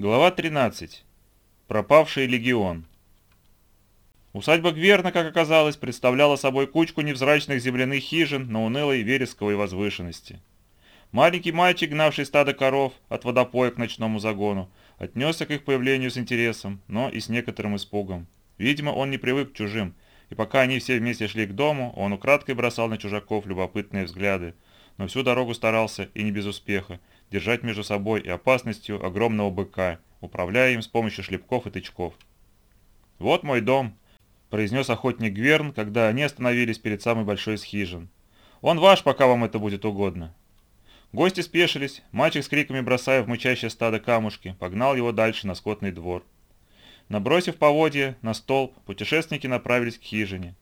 Глава 13. Пропавший легион. Усадьба Гверна, как оказалось, представляла собой кучку невзрачных земляных хижин на унылой вересковой возвышенности. Маленький мальчик, гнавший стадо коров от водопоя к ночному загону, отнесся к их появлению с интересом, но и с некоторым испугом. Видимо, он не привык к чужим, и пока они все вместе шли к дому, он украдкой бросал на чужаков любопытные взгляды, но всю дорогу старался, и не без успеха, держать между собой и опасностью огромного быка, управляя им с помощью шлепков и тычков. «Вот мой дом», – произнес охотник Гверн, когда они остановились перед самой большой из хижин. «Он ваш, пока вам это будет угодно». Гости спешились, мальчик с криками бросая в мычащее стадо камушки, погнал его дальше на скотный двор. Набросив поводья на столб, путешественники направились к хижине.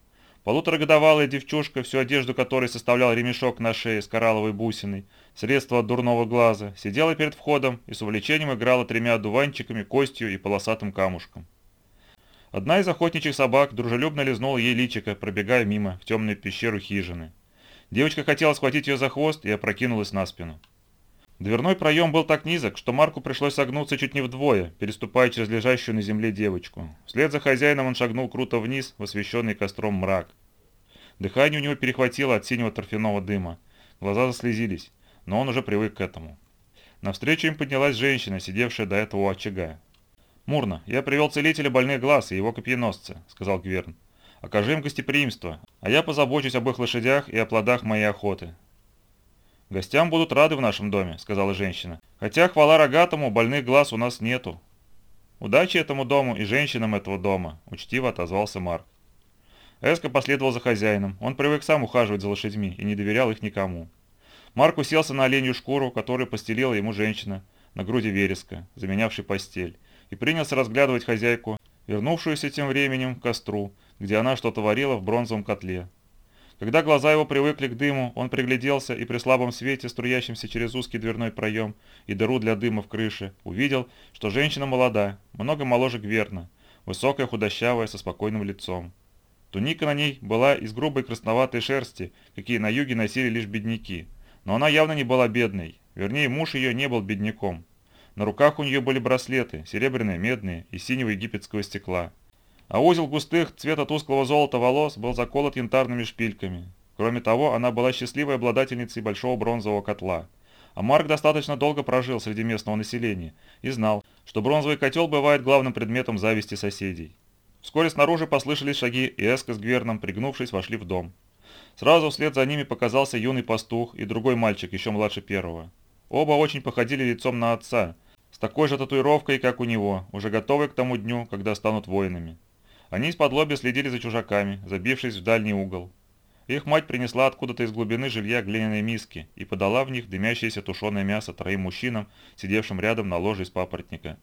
Полуторагодовалая девчушка, всю одежду которой составлял ремешок на шее с коралловой бусиной, средство от дурного глаза, сидела перед входом и с увлечением играла тремя одуванчиками, костью и полосатым камушком. Одна из охотничьих собак дружелюбно лизнула ей личико, пробегая мимо в темную пещеру хижины. Девочка хотела схватить ее за хвост и опрокинулась на спину. Дверной проем был так низок, что Марку пришлось согнуться чуть не вдвое, переступая через лежащую на земле девочку. Вслед за хозяином он шагнул круто вниз в освещенный костром мрак. Дыхание у него перехватило от синего торфяного дыма. Глаза заслезились, но он уже привык к этому. Навстречу им поднялась женщина, сидевшая до этого у очага. «Мурна, я привел целителя больных глаз и его копьеносца», — сказал Гверн. «Окажи им гостеприимство, а я позабочусь об их лошадях и о плодах моей охоты. «Гостям будут рады в нашем доме», — сказала женщина. «Хотя, хвала рогатому, больных глаз у нас нету». «Удачи этому дому и женщинам этого дома», — учтиво отозвался Марк. Эско последовал за хозяином. Он привык сам ухаживать за лошадьми и не доверял их никому. Марк уселся на оленью шкуру, которую постелила ему женщина, на груди вереска, заменявшей постель, и принялся разглядывать хозяйку, вернувшуюся тем временем к костру, где она что-то варила в бронзовом котле. Когда глаза его привыкли к дыму, он пригляделся и при слабом свете, струящемся через узкий дверной проем и дыру для дыма в крыше, увидел, что женщина молода, много моложе Гверна, высокая, худощавая, со спокойным лицом. Туника на ней была из грубой красноватой шерсти, какие на юге носили лишь бедняки, но она явно не была бедной, вернее, муж ее не был бедняком. На руках у нее были браслеты, серебряные, медные, из синего египетского стекла а узел густых цвета тусклого золота волос был заколот янтарными шпильками. Кроме того, она была счастливой обладательницей большого бронзового котла. А Марк достаточно долго прожил среди местного населения и знал, что бронзовый котел бывает главным предметом зависти соседей. Вскоре снаружи послышались шаги, и Эска с Гверном, пригнувшись, вошли в дом. Сразу вслед за ними показался юный пастух и другой мальчик, еще младше первого. Оба очень походили лицом на отца, с такой же татуировкой, как у него, уже готовые к тому дню, когда станут воинами. Они из-под следили за чужаками, забившись в дальний угол. Их мать принесла откуда-то из глубины жилья глиняные миски и подала в них дымящееся тушеное мясо троим мужчинам, сидевшим рядом на ложе из папоротника.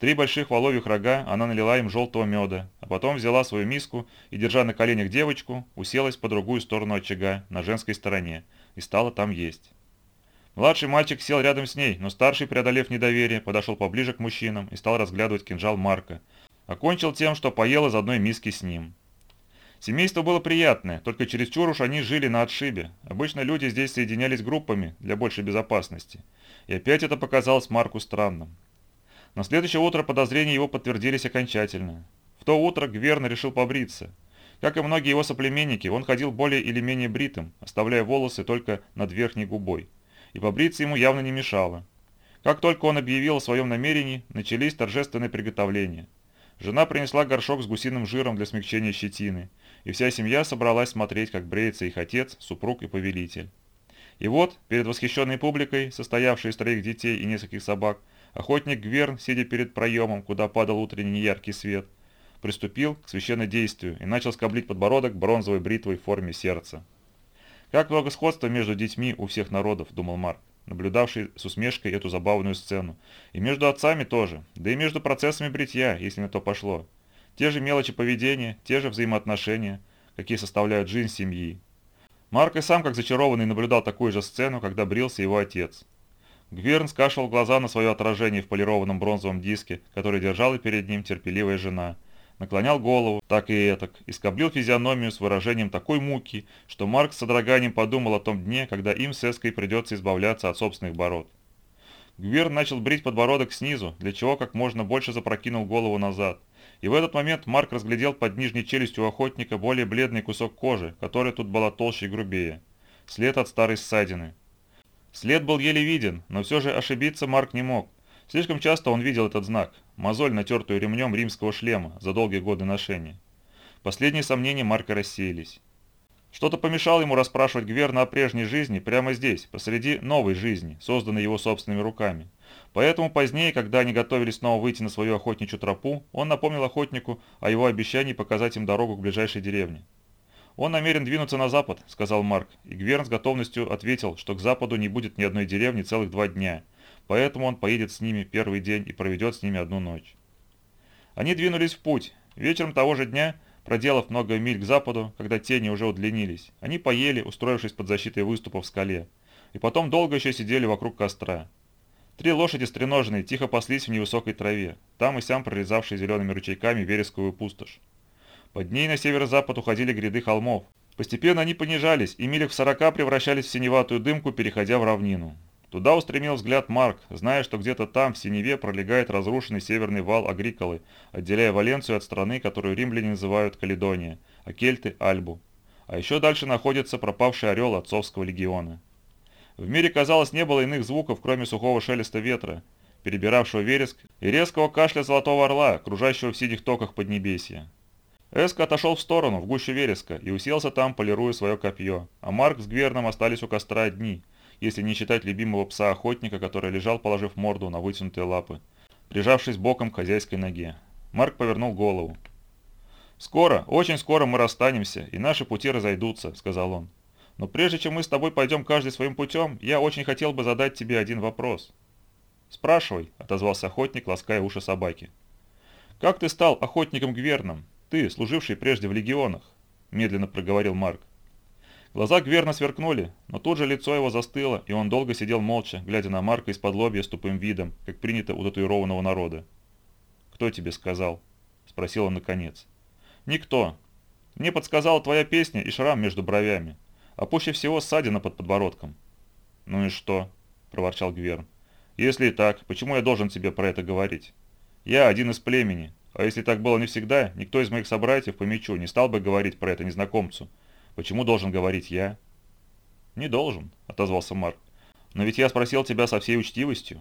Три больших воловьих рога она налила им желтого меда, а потом взяла свою миску и, держа на коленях девочку, уселась по другую сторону очага, на женской стороне, и стала там есть. Младший мальчик сел рядом с ней, но старший, преодолев недоверие, подошел поближе к мужчинам и стал разглядывать кинжал Марка, Окончил тем, что поел из одной миски с ним. Семейство было приятное, только чересчур уж они жили на отшибе. Обычно люди здесь соединялись группами для большей безопасности. И опять это показалось Марку странным. На следующее утро подозрения его подтвердились окончательно. В то утро Гверн решил побриться. Как и многие его соплеменники, он ходил более или менее бритым, оставляя волосы только над верхней губой. И побриться ему явно не мешало. Как только он объявил о своем намерении, начались торжественные приготовления – Жена принесла горшок с гусиным жиром для смягчения щетины, и вся семья собралась смотреть, как бреется их отец, супруг и повелитель. И вот, перед восхищенной публикой, состоявшей из троих детей и нескольких собак, охотник Гверн, сидя перед проемом, куда падал утренний неяркий свет, приступил к священнодействию и начал скоблить подбородок бронзовой бритвой в форме сердца. Как много сходства между детьми у всех народов, думал Марк наблюдавший с усмешкой эту забавную сцену. И между отцами тоже, да и между процессами бритья, если на то пошло. Те же мелочи поведения, те же взаимоотношения, какие составляют жизнь семьи. Марк и сам, как зачарованный, наблюдал такую же сцену, когда брился его отец. Гверн скашивал глаза на свое отражение в полированном бронзовом диске, который держала перед ним терпеливая жена – наклонял голову, так и этак, и скоблил физиономию с выражением такой муки, что Марк с содроганием подумал о том дне, когда им с Эской придется избавляться от собственных бород. Гвер начал брить подбородок снизу, для чего как можно больше запрокинул голову назад. И в этот момент Марк разглядел под нижней челюстью охотника более бледный кусок кожи, которая тут была толще и грубее. След от старой ссадины. След был еле виден, но все же ошибиться Марк не мог. Слишком часто он видел этот знак – мозоль, натертую ремнем римского шлема за долгие годы ношения. Последние сомнения Марка рассеялись. Что-то помешало ему расспрашивать Гверна о прежней жизни прямо здесь, посреди новой жизни, созданной его собственными руками. Поэтому позднее, когда они готовились снова выйти на свою охотничью тропу, он напомнил охотнику о его обещании показать им дорогу к ближайшей деревне. «Он намерен двинуться на запад», — сказал Марк, и Гверн с готовностью ответил, что к западу не будет ни одной деревни целых два дня, поэтому он поедет с ними первый день и проведет с ними одну ночь. Они двинулись в путь. Вечером того же дня Проделав много миль к западу, когда тени уже удлинились, они поели, устроившись под защитой выступа в скале, и потом долго еще сидели вокруг костра. Три лошади стреноженные тихо паслись в невысокой траве, там и сям прорезавшие зелеными ручейками вересковую пустошь. Под ней на северо-запад уходили гряды холмов. Постепенно они понижались, и милях в сорока превращались в синеватую дымку, переходя в равнину. Туда устремил взгляд Марк, зная, что где-то там, в синеве, пролегает разрушенный северный вал Агриколы, отделяя Валенцию от страны, которую римляне называют Каледония, а кельты – Альбу. А еще дальше находится пропавший орел отцовского легиона. В мире, казалось, не было иных звуков, кроме сухого шелеста ветра, перебиравшего вереск, и резкого кашля золотого орла, кружащего в синих токах Поднебесья. Эско отошел в сторону, в гущу вереска, и уселся там, полируя свое копье, а Марк с Гверном остались у костра одни – если не считать любимого пса-охотника, который лежал, положив морду на вытянутые лапы, прижавшись боком к хозяйской ноге. Марк повернул голову. «Скоро, очень скоро мы расстанемся, и наши пути разойдутся», — сказал он. «Но прежде чем мы с тобой пойдем каждый своим путем, я очень хотел бы задать тебе один вопрос». «Спрашивай», — отозвался охотник, лаская уши собаки. «Как ты стал охотником гверном? Ты, служивший прежде в легионах?» — медленно проговорил Марк. Глаза Гверна сверкнули, но тут же лицо его застыло, и он долго сидел молча, глядя на Марка из-под лобья с тупым видом, как принято у татуированного народа. «Кто тебе сказал?» – спросил он наконец. «Никто. Мне подсказала твоя песня и шрам между бровями, а пуще всего ссадина под подбородком». «Ну и что?» – проворчал Гверн. «Если и так, почему я должен тебе про это говорить? Я один из племени, а если так было не всегда, никто из моих собратьев по мечу не стал бы говорить про это незнакомцу, Почему должен говорить я?» «Не должен», — отозвался Марк. «Но ведь я спросил тебя со всей учтивостью».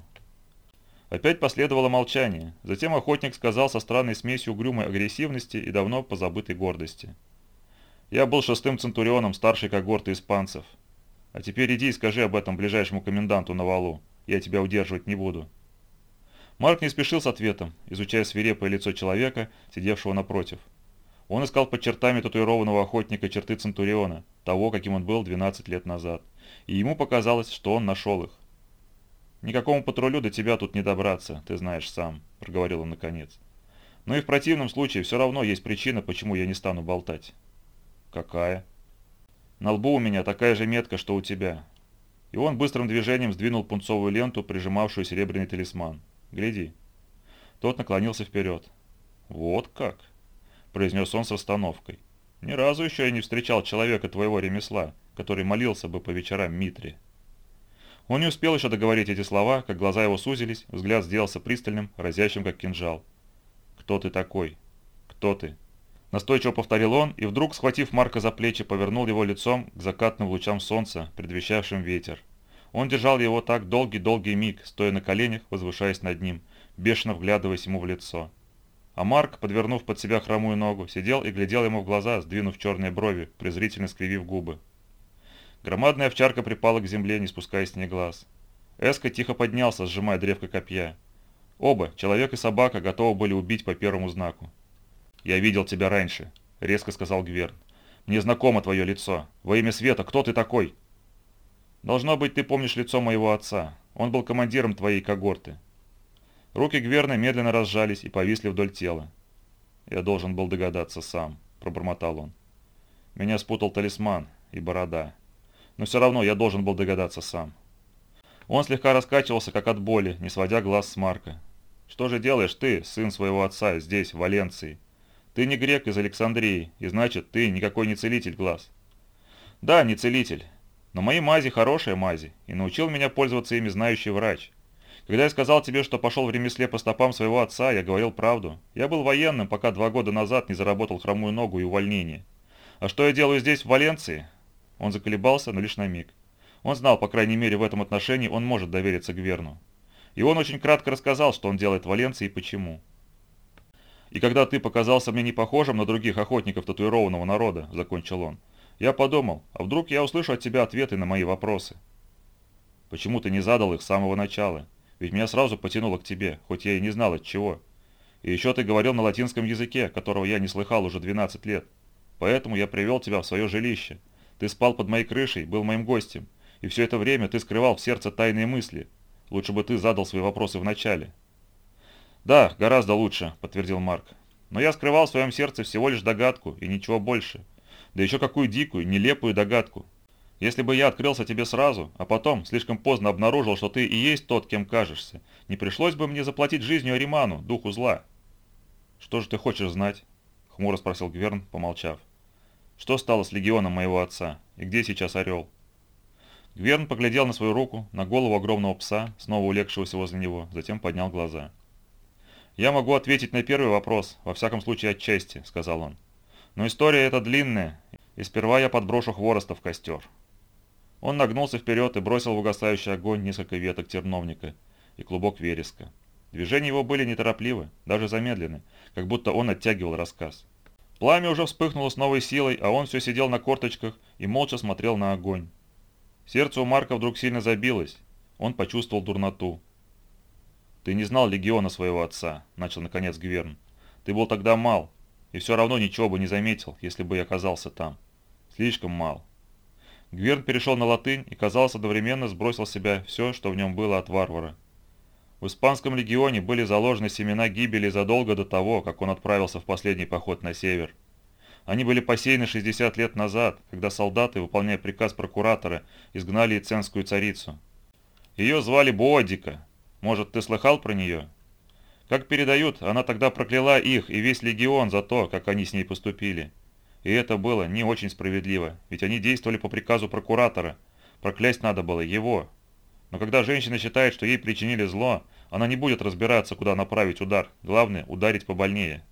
Опять последовало молчание. Затем охотник сказал со странной смесью угрюмой агрессивности и давно позабытой гордости. «Я был шестым центурионом старшей когорты испанцев. А теперь иди и скажи об этом ближайшему коменданту на валу. Я тебя удерживать не буду». Марк не спешил с ответом, изучая свирепое лицо человека, сидевшего напротив. Он искал под чертами татуированного охотника черты Центуриона, того, каким он был 12 лет назад, и ему показалось, что он нашел их. «Никакому патрулю до тебя тут не добраться, ты знаешь сам», – проговорил он наконец. «Но и в противном случае все равно есть причина, почему я не стану болтать». «Какая?» «На лбу у меня такая же метка, что у тебя». И он быстрым движением сдвинул пунцовую ленту, прижимавшую серебряный талисман. «Гляди». Тот наклонился вперед. «Вот как?» произнес он с расстановкой. «Ни разу еще я не встречал человека твоего ремесла, который молился бы по вечерам Митре». Он не успел еще договорить эти слова, как глаза его сузились, взгляд сделался пристальным, разящим как кинжал. «Кто ты такой? Кто ты?» Настойчиво повторил он, и вдруг, схватив Марка за плечи, повернул его лицом к закатным лучам солнца, предвещавшим ветер. Он держал его так долгий-долгий миг, стоя на коленях, возвышаясь над ним, бешено вглядываясь ему в лицо. А Марк, подвернув под себя хромую ногу, сидел и глядел ему в глаза, сдвинув черные брови, презрительно скривив губы. Громадная овчарка припала к земле, не спуская с ней глаз. Эска тихо поднялся, сжимая древко копья. Оба, человек и собака, готовы были убить по первому знаку. «Я видел тебя раньше», — резко сказал Гверн. «Мне знакомо твое лицо. Во имя света, кто ты такой?» «Должно быть, ты помнишь лицо моего отца. Он был командиром твоей когорты. Руки Гверна медленно разжались и повисли вдоль тела. «Я должен был догадаться сам», – пробормотал он. «Меня спутал талисман и борода. Но все равно я должен был догадаться сам». Он слегка раскачивался, как от боли, не сводя глаз с Марка. «Что же делаешь ты, сын своего отца, здесь, в Валенции? Ты не грек из Александрии, и значит, ты никакой не целитель глаз». «Да, не целитель. Но мои мази хорошие мази, и научил меня пользоваться ими знающий врач. Когда я сказал тебе, что пошел в ремесле по стопам своего отца, я говорил правду. Я был военным, пока два года назад не заработал хромую ногу и увольнение. А что я делаю здесь, в Валенции?» Он заколебался, но лишь на миг. Он знал, по крайней мере, в этом отношении он может довериться Гверну. И он очень кратко рассказал, что он делает в Валенции и почему. «И когда ты показался мне не похожим на других охотников татуированного народа», — закончил он, — «я подумал, а вдруг я услышу от тебя ответы на мои вопросы?» «Почему ты не задал их с самого начала? Ведь меня сразу потянуло к тебе, хоть я и не знал от чего. И еще ты говорил на латинском языке, которого я не слыхал уже 12 лет. Поэтому я привел тебя в свое жилище. Ты спал под моей крышей, был моим гостем. И все это время ты скрывал в сердце тайные мысли. Лучше бы ты задал свои вопросы вначале. «Да, гораздо лучше», — подтвердил Марк. «Но я скрывал в своем сердце всего лишь догадку и ничего больше. Да еще какую дикую, нелепую догадку. Если бы я открылся тебе сразу, а потом слишком поздно обнаружил, что ты и есть тот, кем кажешься, не пришлось бы мне заплатить жизнью Ариману, духу зла». «Что же ты хочешь знать?» — хмуро спросил Гверн, помолчав. «Что стало с легионом моего отца? И где сейчас Орел?» Гверн поглядел на свою руку, на голову огромного пса, снова улегшегося возле него, затем поднял глаза. «Я могу ответить на первый вопрос, во всяком случае отчасти», — сказал он. «Но история эта длинная, и сперва я подброшу хвороста в костер». Он нагнулся вперед и бросил в угасающий огонь несколько веток терновника и клубок вереска. Движения его были неторопливы, даже замедлены, как будто он оттягивал рассказ. Пламя уже вспыхнуло с новой силой, а он все сидел на корточках и молча смотрел на огонь. Сердце у Марка вдруг сильно забилось. Он почувствовал дурноту. «Ты не знал легиона своего отца», — начал наконец Гверн. «Ты был тогда мал, и все равно ничего бы не заметил, если бы я оказался там. Слишком мал». Гверн перешел на латынь и, казалось, одновременно сбросил с себя все, что в нем было от варвара. В испанском легионе были заложены семена гибели задолго до того, как он отправился в последний поход на север. Они были посеяны 60 лет назад, когда солдаты, выполняя приказ прокуратора, изгнали Иценскую царицу. Ее звали Боодика. Может, ты слыхал про нее? Как передают, она тогда прокляла их и весь легион за то, как они с ней поступили. И это было не очень справедливо, ведь они действовали по приказу прокуратора. Проклясть надо было его. Но когда женщина считает, что ей причинили зло, она не будет разбираться, куда направить удар. Главное – ударить побольнее.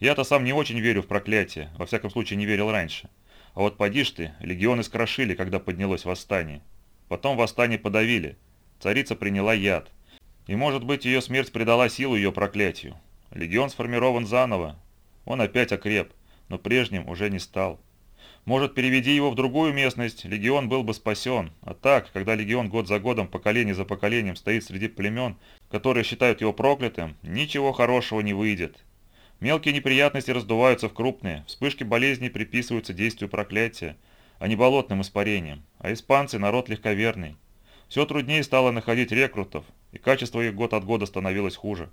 Я-то сам не очень верю в проклятие, во всяком случае не верил раньше. А вот поди ж ты, легионы скрошили, когда поднялось восстание. Потом восстание подавили. Царица приняла яд. И может быть ее смерть придала силу ее проклятию. Легион сформирован заново. Он опять окреп, но прежним уже не стал. Может, переведи его в другую местность, легион был бы спасен. А так, когда легион год за годом, поколение за поколением стоит среди племен, которые считают его проклятым, ничего хорошего не выйдет. Мелкие неприятности раздуваются в крупные, вспышки болезней приписываются действию проклятия, а не болотным испарениям, а испанцы – народ легковерный. Все труднее стало находить рекрутов, и качество их год от года становилось хуже.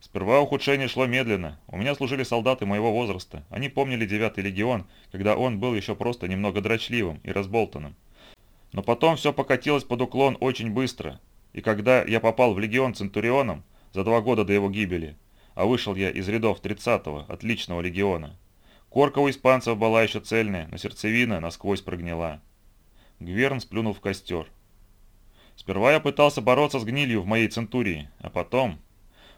Сперва ухудшение шло медленно. У меня служили солдаты моего возраста. Они помнили девятый легион, когда он был еще просто немного дрочливым и разболтанным. Но потом все покатилось под уклон очень быстро. И когда я попал в легион Центурионом, за два года до его гибели, а вышел я из рядов 30-го, отличного легиона. Корка у испанцев была еще цельная, но сердцевина насквозь прогнила. Гверн сплюнул в костер. Сперва я пытался бороться с гнилью в моей центурии, а потом...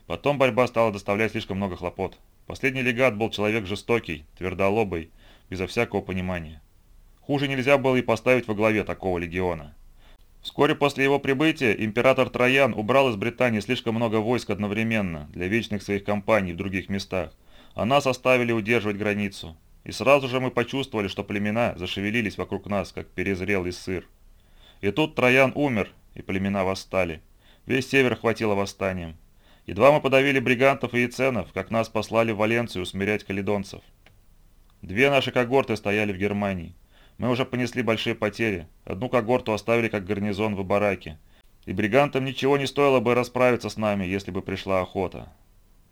Потом борьба стала доставлять слишком много хлопот. Последний легат был человек жестокий, твердолобый, безо всякого понимания. Хуже нельзя было и поставить во главе такого легиона. Вскоре после его прибытия император Троян убрал из Британии слишком много войск одновременно для вечных своих кампаний в других местах, а нас оставили удерживать границу. И сразу же мы почувствовали, что племена зашевелились вокруг нас, как перезрелый сыр. И тут Троян умер, и племена восстали. Весь север хватило восстанием. Едва мы подавили бригантов и яценов, как нас послали в Валенцию усмирять каледонцев. Две наши когорты стояли в Германии. Мы уже понесли большие потери. Одну когорту оставили как гарнизон в бараке. И бригантам ничего не стоило бы расправиться с нами, если бы пришла охота.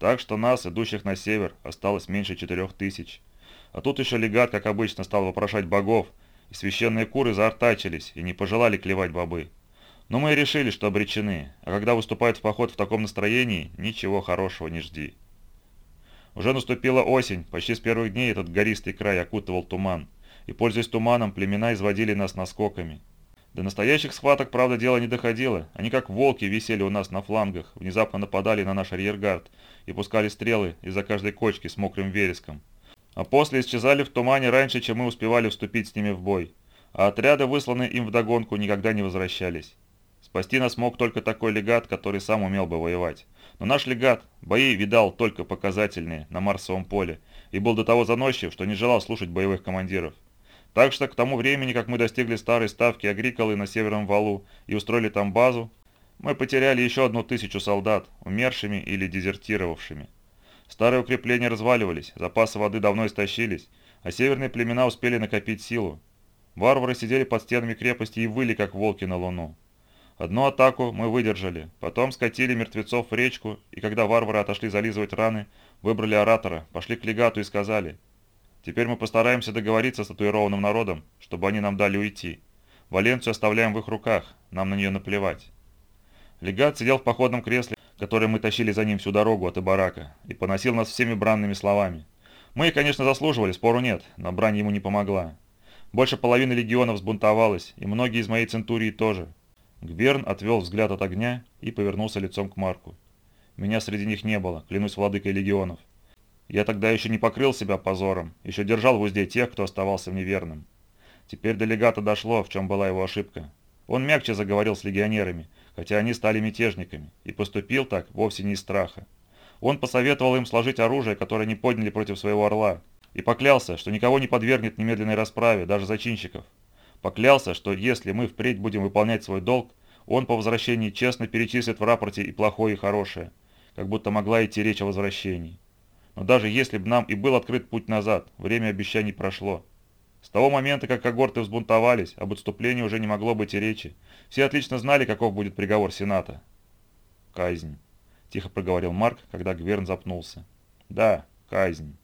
Так что нас, идущих на север, осталось меньше четырех тысяч. А тут еще легат, как обычно, стал вопрошать богов, и священные куры заортачились и не пожелали клевать бобы. Но мы решили, что обречены, а когда выступают в поход в таком настроении, ничего хорошего не жди. Уже наступила осень, почти с первых дней этот гористый край окутывал туман и, пользуясь туманом, племена изводили нас наскоками. До настоящих схваток, правда, дело не доходило. Они как волки висели у нас на флангах, внезапно нападали на наш арьергард и пускали стрелы из-за каждой кочки с мокрым вереском. А после исчезали в тумане раньше, чем мы успевали вступить с ними в бой. А отряды, высланные им вдогонку, никогда не возвращались. Спасти нас мог только такой легат, который сам умел бы воевать. Но наш легат бои видал только показательные на Марсовом поле и был до того заносчив, что не желал слушать боевых командиров. Так что к тому времени, как мы достигли старой ставки Агриколы на Северном Валу и устроили там базу, мы потеряли еще одну тысячу солдат, умершими или дезертировавшими. Старые укрепления разваливались, запасы воды давно истощились, а северные племена успели накопить силу. Варвары сидели под стенами крепости и выли, как волки на луну. Одну атаку мы выдержали, потом скатили мертвецов в речку, и когда варвары отошли зализывать раны, выбрали оратора, пошли к легату и сказали, «Теперь мы постараемся договориться с татуированным народом, чтобы они нам дали уйти. Валенцию оставляем в их руках, нам на нее наплевать». Легат сидел в походном кресле, которое мы тащили за ним всю дорогу от Ибарака, и поносил нас всеми бранными словами. Мы, конечно, заслуживали, спору нет, но брань ему не помогла. Больше половины легионов сбунтовалось, и многие из моей центурии тоже – Гверн отвел взгляд от огня и повернулся лицом к Марку. Меня среди них не было, клянусь владыкой легионов. Я тогда еще не покрыл себя позором, еще держал в узде тех, кто оставался мне верным. Теперь до легата дошло, в чем была его ошибка. Он мягче заговорил с легионерами, хотя они стали мятежниками, и поступил так вовсе не из страха. Он посоветовал им сложить оружие, которое они подняли против своего орла, и поклялся, что никого не подвергнет немедленной расправе, даже зачинщиков. Поклялся, что если мы впредь будем выполнять свой долг, он по возвращении честно перечислит в рапорте и плохое, и хорошее, как будто могла идти речь о возвращении. Но даже если бы нам и был открыт путь назад, время обещаний прошло. С того момента, как когорты взбунтовались, об отступлении уже не могло быть и речи. Все отлично знали, каков будет приговор Сената. «Казнь», – тихо проговорил Марк, когда Гверн запнулся. «Да, казнь.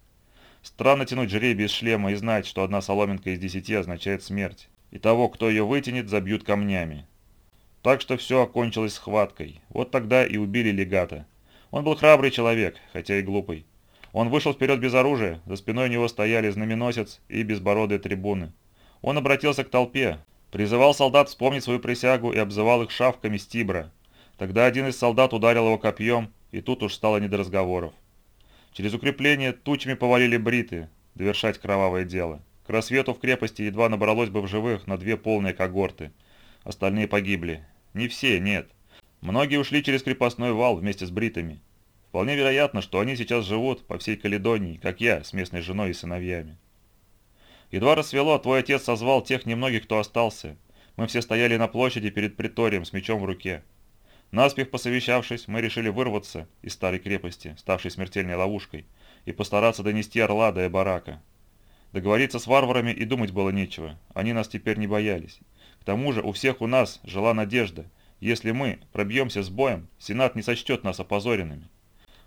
Странно тянуть жребий из шлема и знать, что одна соломинка из десяти означает смерть и того, кто ее вытянет, забьют камнями. Так что все окончилось схваткой. Вот тогда и убили легата. Он был храбрый человек, хотя и глупый. Он вышел вперед без оружия, за спиной у него стояли знаменосец и безбородые трибуны. Он обратился к толпе, призывал солдат вспомнить свою присягу и обзывал их шавками с тибра. Тогда один из солдат ударил его копьем, и тут уж стало не до разговоров. Через укрепление тучами повалили бриты, довершать кровавое дело. К рассвету в крепости едва набралось бы в живых на две полные когорты. Остальные погибли. Не все, нет. Многие ушли через крепостной вал вместе с бритами. Вполне вероятно, что они сейчас живут по всей Каледонии, как я, с местной женой и сыновьями. Едва рассвело, твой отец созвал тех немногих, кто остался. Мы все стояли на площади перед приторием с мечом в руке. Наспех посовещавшись, мы решили вырваться из старой крепости, ставшей смертельной ловушкой, и постараться донести Орла до Эбарака. Договориться с варварами и думать было нечего, они нас теперь не боялись. К тому же у всех у нас жила надежда, если мы пробьемся с боем, Сенат не сочтет нас опозоренными.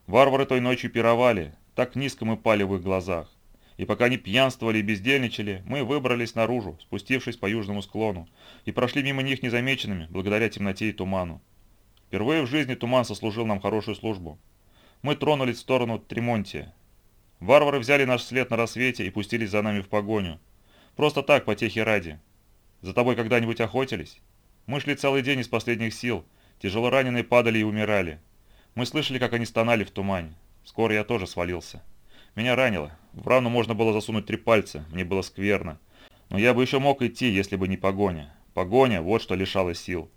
Варвары той ночью пировали, так низко мы пали в их глазах. И пока они пьянствовали и бездельничали, мы выбрались наружу, спустившись по южному склону, и прошли мимо них незамеченными, благодаря темноте и туману. Впервые в жизни туман сослужил нам хорошую службу. Мы тронулись в сторону Тремонтия, Варвары взяли наш след на рассвете и пустились за нами в погоню. Просто так, потехи ради. За тобой когда-нибудь охотились? Мы шли целый день из последних сил. Тяжело раненые падали и умирали. Мы слышали, как они стонали в тумане. Скоро я тоже свалился. Меня ранило. В рану можно было засунуть три пальца. Мне было скверно. Но я бы еще мог идти, если бы не погоня. Погоня – вот что лишало сил.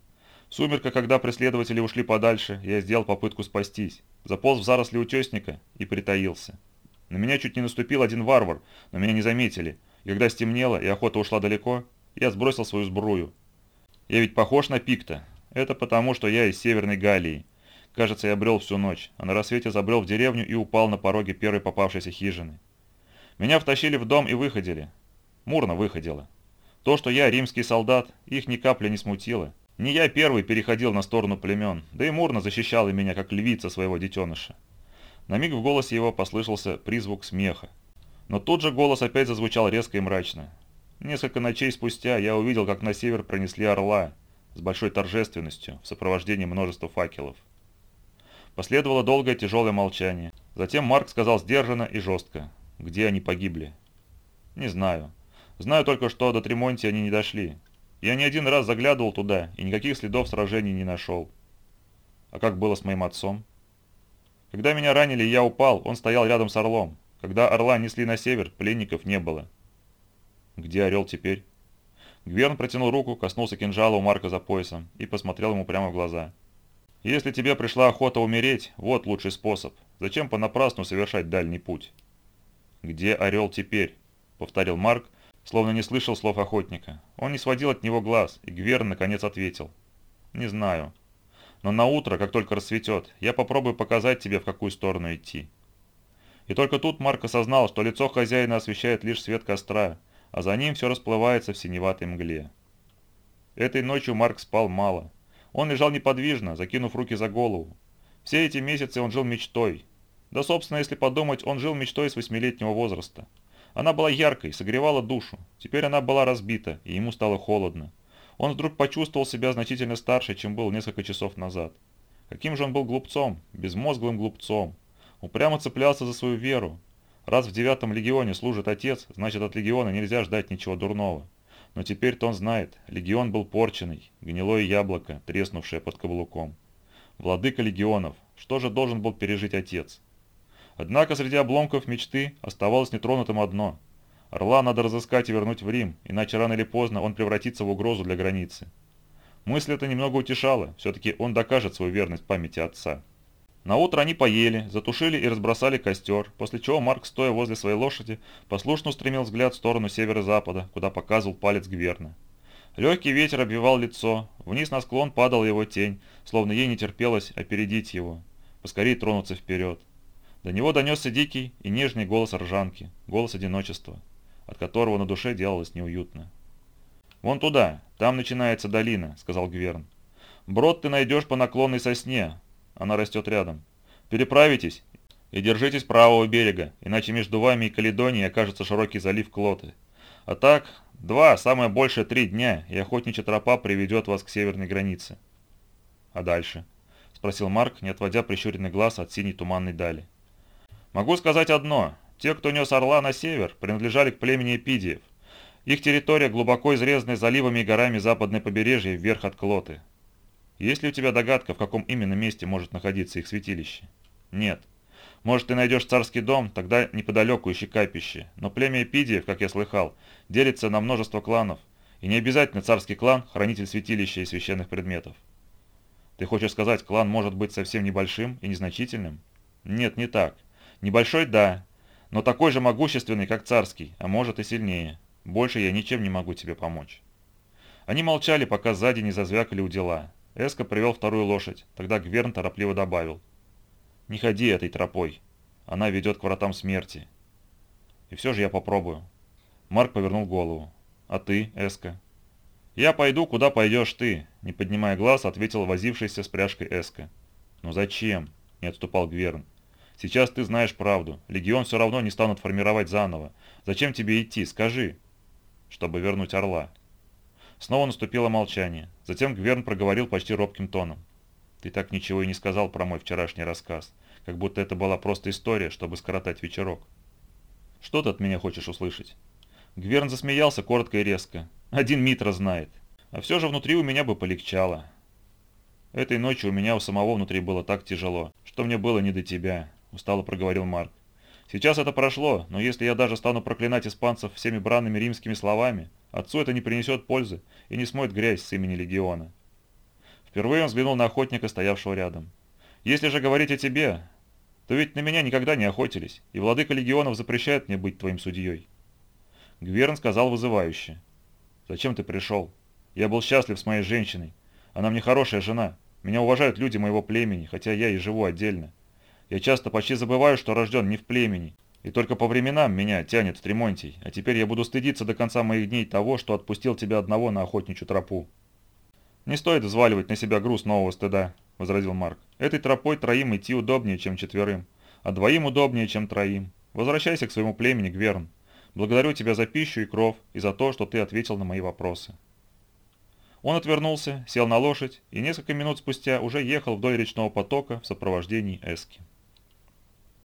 Сумерка, когда преследователи ушли подальше, я сделал попытку спастись. Заполз в заросли утесника и притаился. На меня чуть не наступил один варвар, но меня не заметили. И когда стемнело и охота ушла далеко, я сбросил свою сбрую. Я ведь похож на Пикта. Это потому, что я из Северной Галлии. Кажется, я брел всю ночь, а на рассвете забрел в деревню и упал на пороге первой попавшейся хижины. Меня втащили в дом и выходили. Мурно выходила. То, что я римский солдат, их ни капли не смутило. Не я первый переходил на сторону племен, да и Мурно защищала меня, как львица своего детеныша. На миг в голосе его послышался призвук смеха. Но тут же голос опять зазвучал резко и мрачно. Несколько ночей спустя я увидел, как на север пронесли орла с большой торжественностью в сопровождении множества факелов. Последовало долгое тяжелое молчание. Затем Марк сказал сдержанно и жестко, где они погибли. Не знаю. Знаю только, что до Тремонти они не дошли. Я не один раз заглядывал туда и никаких следов сражений не нашел. А как было с моим отцом? Когда меня ранили я упал, он стоял рядом с орлом. Когда орла несли на север, пленников не было. Где орел теперь? Гверн протянул руку, коснулся кинжала у Марка за поясом и посмотрел ему прямо в глаза. «Если тебе пришла охота умереть, вот лучший способ. Зачем понапрасну совершать дальний путь?» «Где орел теперь?» — повторил Марк, словно не слышал слов охотника. Он не сводил от него глаз, и Гверн наконец ответил. «Не знаю. Но на утро, как только рассветет, я попробую показать тебе, в какую сторону идти». И только тут Марк осознал, что лицо хозяина освещает лишь свет костра, а за ним все расплывается в синеватой мгле. Этой ночью Марк спал мало. Он лежал неподвижно, закинув руки за голову. Все эти месяцы он жил мечтой. Да, собственно, если подумать, он жил мечтой с восьмилетнего возраста. Она была яркой, согревала душу. Теперь она была разбита, и ему стало холодно. Он вдруг почувствовал себя значительно старше, чем был несколько часов назад. Каким же он был глупцом, безмозглым глупцом. Упрямо цеплялся за свою веру, Раз в девятом легионе служит отец, значит от легиона нельзя ждать ничего дурного. Но теперь-то он знает, легион был порченный, гнилое яблоко, треснувшее под каблуком. Владыка легионов, что же должен был пережить отец? Однако среди обломков мечты оставалось нетронутым одно. Орла надо разыскать и вернуть в Рим, иначе рано или поздно он превратится в угрозу для границы. Мысль эта немного утешала, все-таки он докажет свою верность памяти отца. На утро они поели, затушили и разбросали костер, после чего Марк, стоя возле своей лошади, послушно устремил взгляд в сторону северо-запада, куда показывал палец Гверна. Легкий ветер обвивал лицо, вниз на склон падала его тень, словно ей не терпелось опередить его, поскорее тронуться вперед. До него донесся дикий и нежный голос ржанки, голос одиночества, от которого на душе делалось неуютно. «Вон туда, там начинается долина», — сказал Гверн. «Брод ты найдешь по наклонной сосне, она растет рядом. Переправитесь и держитесь правого берега, иначе между вами и Каледонией окажется широкий залив Клоты. А так, два, самое большее три дня, и охотничья тропа приведет вас к северной границе. А дальше? Спросил Марк, не отводя прищуренный глаз от синей туманной дали. Могу сказать одно. Те, кто нес орла на север, принадлежали к племени Эпидиев. Их территория глубоко изрезана заливами и горами западной побережья вверх от Клоты. Есть ли у тебя догадка, в каком именно месте может находиться их святилище? Нет. Может, ты найдешь царский дом, тогда неподалеку ищи капище. Но племя Эпидиев, как я слыхал, делится на множество кланов. И не обязательно царский клан – хранитель святилища и священных предметов. Ты хочешь сказать, клан может быть совсем небольшим и незначительным? Нет, не так. Небольшой – да, но такой же могущественный, как царский, а может и сильнее. Больше я ничем не могу тебе помочь. Они молчали, пока сзади не зазвякали у дела. Эско привел вторую лошадь, тогда Гверн торопливо добавил. «Не ходи этой тропой. Она ведет к вратам смерти. И все же я попробую». Марк повернул голову. «А ты, Эско?» «Я пойду, куда пойдешь ты», — не поднимая глаз, ответил возившийся с пряжкой Эско. «Но зачем?» — не отступал Гверн. «Сейчас ты знаешь правду. Легион все равно не станут формировать заново. Зачем тебе идти? Скажи». «Чтобы вернуть Орла», Снова наступило молчание. Затем Гверн проговорил почти робким тоном. «Ты так ничего и не сказал про мой вчерашний рассказ, как будто это была просто история, чтобы скоротать вечерок. Что ты от меня хочешь услышать?» Гверн засмеялся коротко и резко. «Один Митра знает. А все же внутри у меня бы полегчало. Этой ночью у меня у самого внутри было так тяжело, что мне было не до тебя», – устало проговорил Марк. «Сейчас это прошло, но если я даже стану проклинать испанцев всеми бранными римскими словами, Отцу это не принесет пользы и не смоет грязь с имени Легиона. Впервые он взглянул на охотника, стоявшего рядом. «Если же говорить о тебе, то ведь на меня никогда не охотились, и владыка Легионов запрещает мне быть твоим судьей». Гверн сказал вызывающе. «Зачем ты пришел? Я был счастлив с моей женщиной. Она мне хорошая жена. Меня уважают люди моего племени, хотя я и живу отдельно. Я часто почти забываю, что рожден не в племени, и только по временам меня тянет в Тремонтий, а теперь я буду стыдиться до конца моих дней того, что отпустил тебя одного на охотничью тропу». «Не стоит взваливать на себя груз нового стыда», – возразил Марк. «Этой тропой троим идти удобнее, чем четверым, а двоим удобнее, чем троим. Возвращайся к своему племени, Гверн. Благодарю тебя за пищу и кров, и за то, что ты ответил на мои вопросы». Он отвернулся, сел на лошадь и несколько минут спустя уже ехал вдоль речного потока в сопровождении Эски.